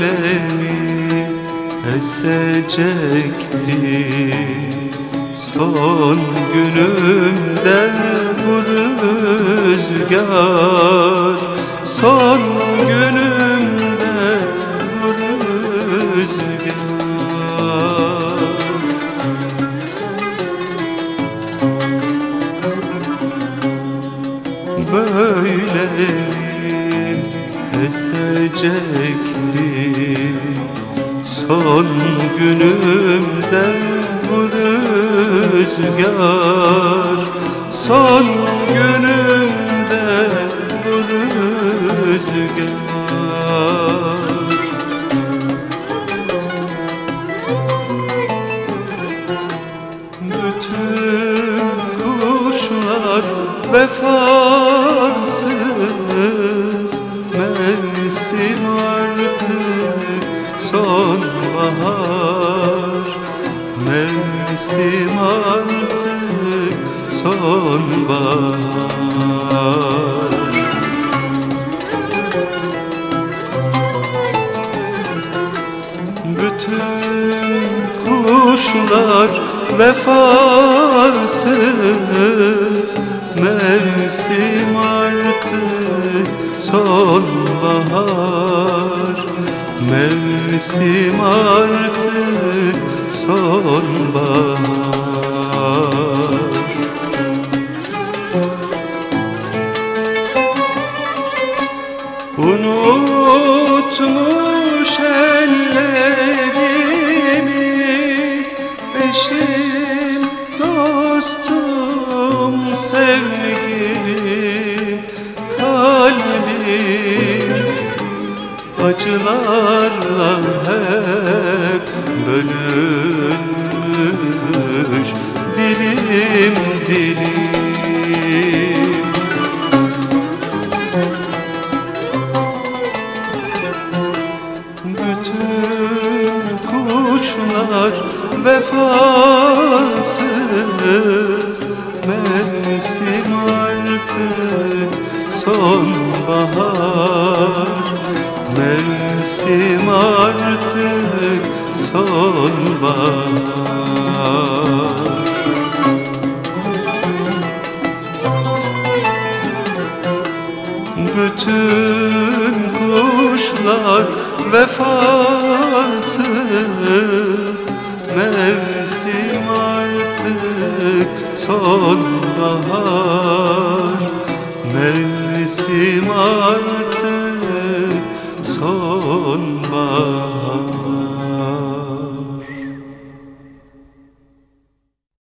böyle esecekti. Son günümde bu rüzgar Son günümde esecekti Son günümde bu rüzgar. Son günümde bu rüzgar. Bütün kuşlar vefasız sonbahar. Mevsim artık sonbahar. Bütün kuşlar vefasız. Mevsim artık sonbahar Mevsim artık sonbahar. Unutmuş ellerimi Eşim, dostum, sevgilim acılarla hep bölünmüş Dilim dilim. Bütün kuşlar vefasız Mevsim artık sonbahar Mevsim artık sonbahar. Bütün kuşlar vefasız Mevsim artık sonbahar. Mevsim artık sonbahar.